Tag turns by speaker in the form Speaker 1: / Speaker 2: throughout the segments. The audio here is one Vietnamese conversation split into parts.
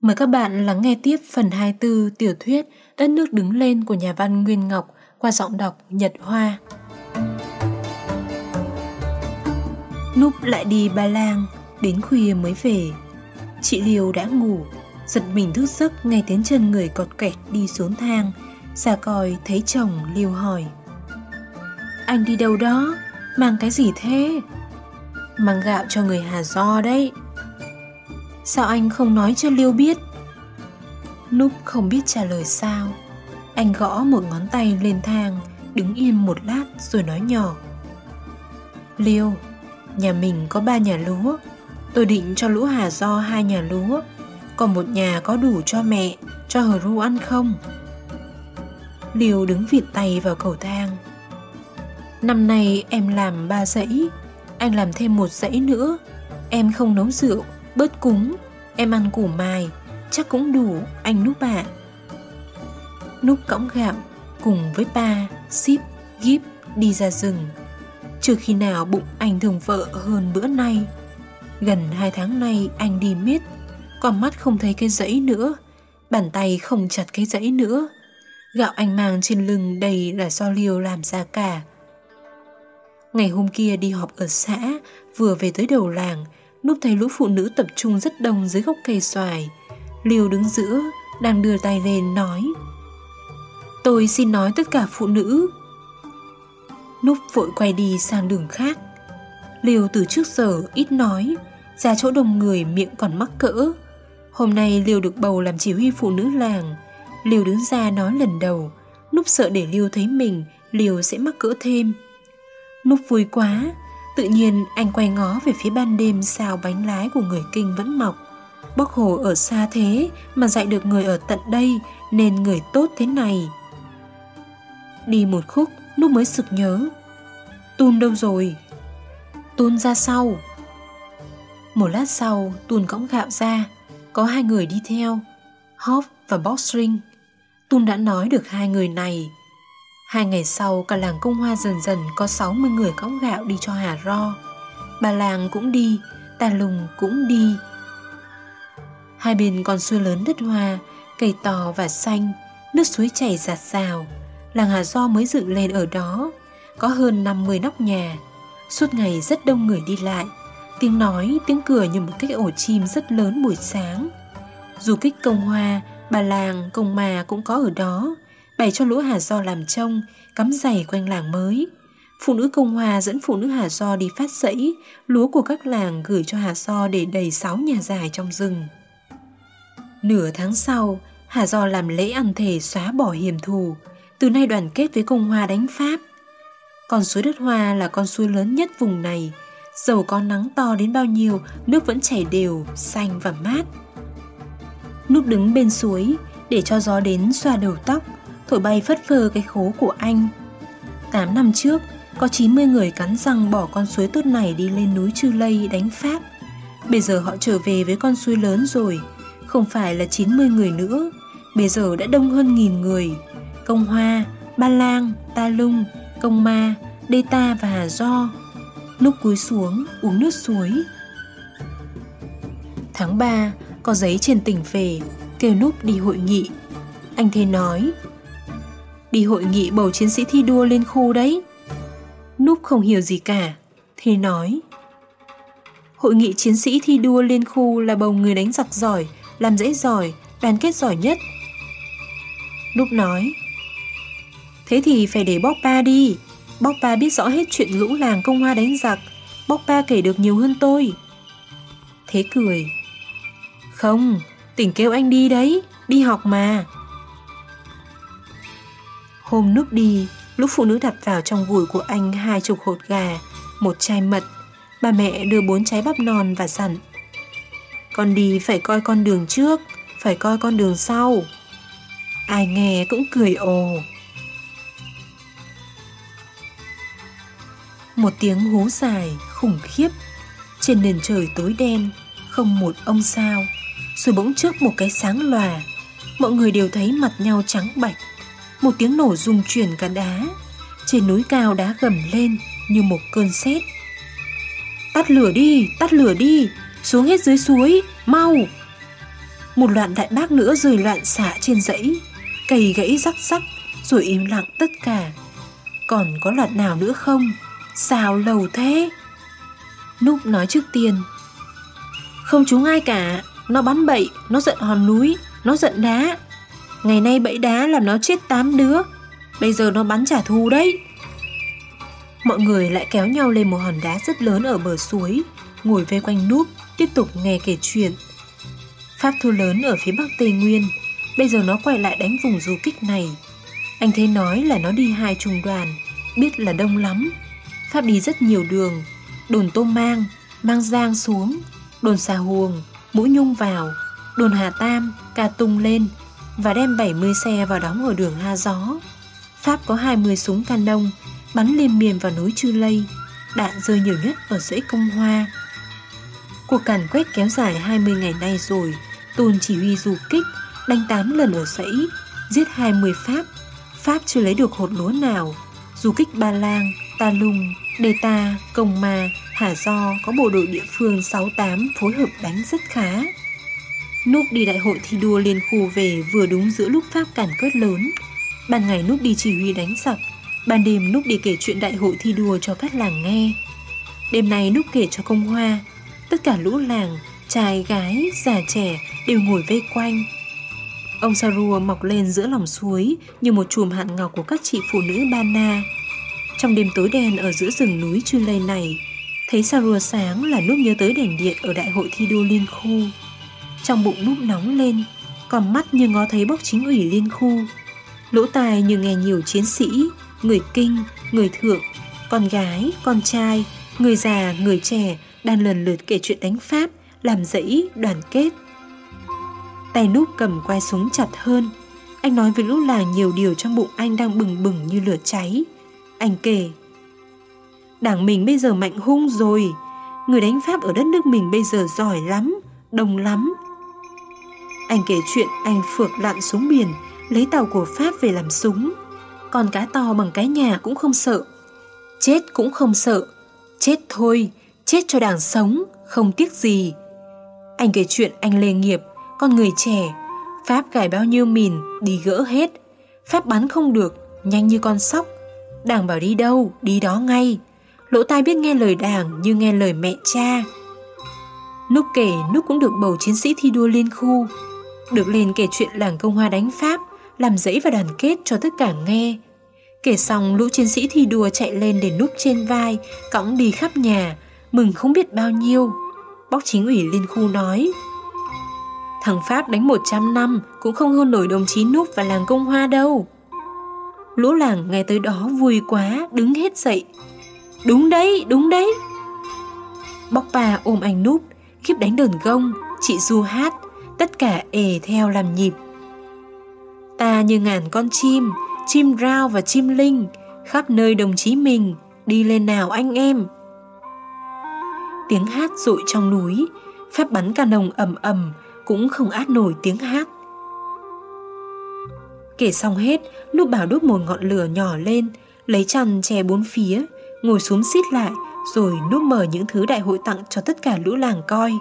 Speaker 1: Mời các bạn lắng nghe tiếp phần 24 tiểu thuyết Đất nước đứng lên của nhà văn Nguyên Ngọc qua giọng đọc Nhật Hoa. Núp lại đi ba lang, đến khuya mới về. Chị Liêu đã ngủ, giật mình thức giấc nghe tiếng chân người cọt kẹt đi xuống thang. Ra coi thấy chồng Liêu hỏi. Anh đi đâu đó? Mang cái gì thế? Mang gạo cho người Hà Do đấy. Sao anh không nói cho Liêu biết? Núp không biết trả lời sao. Anh gõ một ngón tay lên thang, đứng yên một lát rồi nói nhỏ. Liêu, nhà mình có ba nhà lúa. Tôi định cho lũ Hà Do hai nhà lúa. Còn một nhà có đủ cho mẹ, cho hờ ru ăn không? Liêu đứng vịt tay vào cầu thang. Năm nay em làm ba dãy, anh làm thêm một dãy nữa. Em không nấu rượu, bớt cúng, em ăn củ mài, chắc cũng đủ, anh Núp ạ. À. Núp cõng gạo cùng với ba, ship, gíp đi ra rừng. Chưa khi nào bụng anh thường vợ hơn bữa nay. Gần hai tháng nay anh đi miết, con mắt không thấy cái dãy nữa, bàn tay không chặt cái dãy nữa. Gạo anh mang trên lưng đầy là do liều làm ra cả. Ngày hôm kia đi họp ở xã, vừa về tới đầu làng, Núp thấy lũ phụ nữ tập trung rất đông dưới gốc cây xoài. Liêu đứng giữa, đang đưa tay lên nói Tôi xin nói tất cả phụ nữ. Núp vội quay đi sang đường khác. Liêu từ trước giờ ít nói, ra chỗ đông người miệng còn mắc cỡ. Hôm nay Liêu được bầu làm chỉ huy phụ nữ làng. Liêu đứng ra nói lần đầu, Núp sợ để Liêu thấy mình, Liêu sẽ mắc cỡ thêm. Núp vui quá, Tự nhiên anh quay ngó về phía ban đêm sao bánh lái của người kinh vẫn mọc. Bóc hồ ở xa thế mà dạy được người ở tận đây nên người tốt thế này. Đi một khúc, lúc mới sực nhớ. Tun đâu rồi? Tun ra sau. Một lát sau, Tun cõng gạo ra. Có hai người đi theo, Hoff và Boxring. Tun đã nói được hai người này Hai ngày sau cả làng công hoa dần dần có 60 người cõng gạo đi cho Hà Ro. Bà làng cũng đi, tà lùng cũng đi. Hai bên con suối lớn đất hoa, cây to và xanh, nước suối chảy giạt rào. Làng Hà Do mới dựng lên ở đó, có hơn 50 nóc nhà. Suốt ngày rất đông người đi lại, tiếng nói, tiếng cửa như một cái ổ chim rất lớn buổi sáng. Dù kích công hoa, bà làng, công mà cũng có ở đó, bày cho lũ Hà Do làm trông, cắm giày quanh làng mới. Phụ nữ Công Hòa dẫn phụ nữ Hà Do đi phát sẫy, lúa của các làng gửi cho Hà Do để đầy sáu nhà dài trong rừng. Nửa tháng sau, Hà Do làm lễ ăn thể xóa bỏ hiểm thù, từ nay đoàn kết với Công Hòa đánh Pháp. Con suối đất Hoa là con suối lớn nhất vùng này, dầu có nắng to đến bao nhiêu, nước vẫn chảy đều, xanh và mát. Núp đứng bên suối, để cho gió đến xoa đầu tóc, thổi bay phất phơ cái khố của anh. Tám năm trước, có 90 người cắn răng bỏ con suối tốt này đi lên núi Chư Lây đánh Pháp. Bây giờ họ trở về với con suối lớn rồi, không phải là 90 người nữa, bây giờ đã đông hơn nghìn người. Công Hoa, Ba Lang, Ta Lung, Công Ma, Đê Ta và Hà Do. Lúc cúi xuống, uống nước suối. Tháng 3, có giấy trên tỉnh về, kêu Núp đi hội nghị. Anh Thế nói, đi hội nghị bầu chiến sĩ thi đua lên khu đấy. Núp không hiểu gì cả, thì nói. Hội nghị chiến sĩ thi đua lên khu là bầu người đánh giặc giỏi, làm dễ giỏi, đoàn kết giỏi nhất. Núp nói. Thế thì phải để bóc ba đi, bóc ba biết rõ hết chuyện lũ làng công hoa đánh giặc, bóc ba kể được nhiều hơn tôi. Thế cười. Không, tỉnh kêu anh đi đấy, đi học mà. Hôm nước đi, lúc phụ nữ đặt vào trong gùi của anh hai chục hột gà, một chai mật. Bà mẹ đưa bốn trái bắp non và dặn. Con đi phải coi con đường trước, phải coi con đường sau. Ai nghe cũng cười ồ. Một tiếng hú dài, khủng khiếp. Trên nền trời tối đen, không một ông sao. Rồi bỗng trước một cái sáng lòa. Mọi người đều thấy mặt nhau trắng bạch một tiếng nổ rung chuyển cả đá. Trên núi cao đá gầm lên như một cơn sét. Tắt lửa đi, tắt lửa đi, xuống hết dưới suối, mau. Một loạt đại bác nữa rời loạn xạ trên dãy, cây gãy rắc rắc, rồi im lặng tất cả. Còn có loạt nào nữa không? Sao lầu thế? Núp nói trước tiên. Không chúng ai cả, nó bắn bậy, nó giận hòn núi, nó giận đá. Ngày nay bẫy đá làm nó chết tám đứa, bây giờ nó bắn trả thù đấy. Mọi người lại kéo nhau lên một hòn đá rất lớn ở bờ suối, ngồi vây quanh núp, tiếp tục nghe kể chuyện. Pháp thu lớn ở phía bắc Tây Nguyên, bây giờ nó quay lại đánh vùng du kích này. Anh thấy nói là nó đi hai trung đoàn, biết là đông lắm. Pháp đi rất nhiều đường, đồn Tô Mang, Mang Giang xuống, đồn Xà Huồng, Mũi Nhung vào, đồn Hà Tam, Ca Tung lên và đem 70 xe vào đóng ở đường Ha Gió. Pháp có 20 súng canon bắn liên miên vào núi Chư Lây, đạn rơi nhiều nhất ở dãy Công Hoa. Cuộc càn quét kéo dài 20 ngày nay rồi, Tôn chỉ huy du kích, đánh 8 lần ở dãy, giết 20 Pháp. Pháp chưa lấy được hột lúa nào. Du kích Ba Lang, Ta Lung, Đề Ta, Công Ma, Hà Do có bộ đội địa phương 68 phối hợp đánh rất khá. Núp đi đại hội thi đua liên khu về vừa đúng giữa lúc Pháp càn quét lớn. Ban ngày Núp đi chỉ huy đánh giặc, ban đêm Núp đi kể chuyện đại hội thi đua cho các làng nghe. Đêm nay Núp kể cho công hoa, tất cả lũ làng, trai gái, già trẻ đều ngồi vây quanh. Ông Sarua mọc lên giữa lòng suối như một chùm hạn ngọc của các chị phụ nữ Bana. Trong đêm tối đen ở giữa rừng núi Chư Lây này, thấy Sarua sáng là Núp nhớ tới đèn điện ở đại hội thi đua liên khu. Trong bụng Núp nóng lên, còn mắt như ngó thấy bốc chính ủy liên khu. Lỗ tai như nghe nhiều chiến sĩ, người kinh, người thượng, con gái, con trai, người già, người trẻ đang lần lượt kể chuyện đánh Pháp, làm dãy, đoàn kết. Tay núp cầm quai súng chặt hơn. Anh nói với lũ là nhiều điều trong bụng anh đang bừng bừng như lửa cháy. Anh kể. Đảng mình bây giờ mạnh hung rồi. Người đánh Pháp ở đất nước mình bây giờ giỏi lắm, đông lắm. Anh kể chuyện anh phượt lặn xuống biển, lấy tàu của Pháp về làm súng. Còn cá to bằng cái nhà cũng không sợ. Chết cũng không sợ. Chết thôi, chết cho đảng sống, không tiếc gì. Anh kể chuyện anh lê nghiệp, con người trẻ, Pháp gài bao nhiêu mìn, đi gỡ hết. Pháp bắn không được, nhanh như con sóc. Đảng bảo đi đâu, đi đó ngay. Lỗ tai biết nghe lời đảng như nghe lời mẹ cha. Núc kể Núc cũng được bầu chiến sĩ thi đua liên khu. Được lên kể chuyện làng công hoa đánh Pháp, làm dãy và đoàn kết cho tất cả nghe. Kể xong lũ chiến sĩ thi đùa chạy lên để núp trên vai, cõng đi khắp nhà, mừng không biết bao nhiêu. Bóc chính ủy liên khu nói Thằng Pháp đánh 100 năm cũng không hơn nổi đồng chí Núp và làng công hoa đâu. Lũ làng nghe tới đó vui quá, đứng hết dậy. Đúng đấy, đúng đấy. Bóc bà ôm anh Núp, khiếp đánh đờn gông, chị Du hát, tất cả ề theo làm nhịp. Ta như ngàn con chim, chim rao và chim linh, khắp nơi đồng chí mình, đi lên nào anh em. Tiếng hát rội trong núi, phép bắn ca nồng ầm ầm cũng không át nổi tiếng hát. Kể xong hết, lúc bảo đốt một ngọn lửa nhỏ lên, lấy chăn che bốn phía, ngồi xuống xít lại, rồi Núp mở những thứ đại hội tặng cho tất cả lũ làng coi.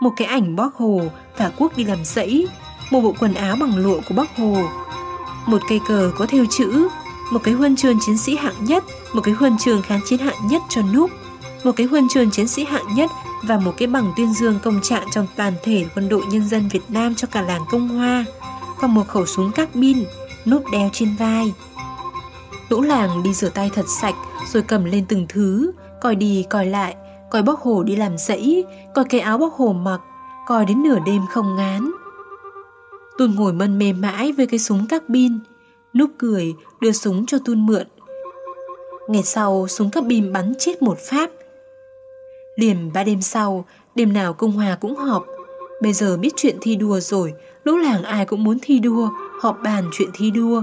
Speaker 1: Một cái ảnh bác Hồ và quốc đi làm sẫy một bộ quần áo bằng lụa của bác Hồ, một cây cờ có theo chữ, một cái huân chương chiến sĩ hạng nhất, một cái huân chương kháng chiến hạng nhất cho Núp một cái huân chương chiến sĩ hạng nhất và một cái bằng tuyên dương công trạng trong toàn thể quân đội nhân dân Việt Nam cho cả làng Công Hoa, và một khẩu súng các bin, nút đeo trên vai. Lũ làng đi rửa tay thật sạch rồi cầm lên từng thứ, coi đi coi lại, coi bóc hồ đi làm dãy, coi cái áo bóc hồ mặc, coi đến nửa đêm không ngán. Tôi ngồi mân mê mãi với cái súng các bin, núp cười đưa súng cho Tun mượn. Ngày sau súng các bin bắn chết một Pháp Liền ba đêm sau, đêm nào công hòa cũng họp. Bây giờ biết chuyện thi đua rồi, lũ làng ai cũng muốn thi đua, họp bàn chuyện thi đua.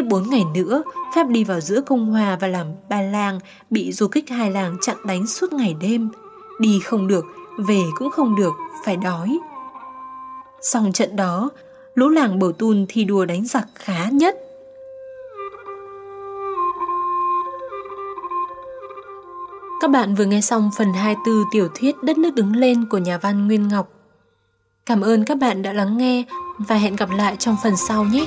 Speaker 1: Tiếp bốn ngày nữa, Pháp đi vào giữa công hòa và làm ba làng bị du kích hai làng chặn đánh suốt ngày đêm. Đi không được, về cũng không được, phải đói. Xong trận đó, lũ làng bầu tun thi đua đánh giặc khá nhất. Các bạn vừa nghe xong phần 24 tiểu thuyết Đất nước đứng lên của nhà văn Nguyên Ngọc. Cảm ơn các bạn đã lắng nghe và hẹn gặp lại trong phần sau nhé.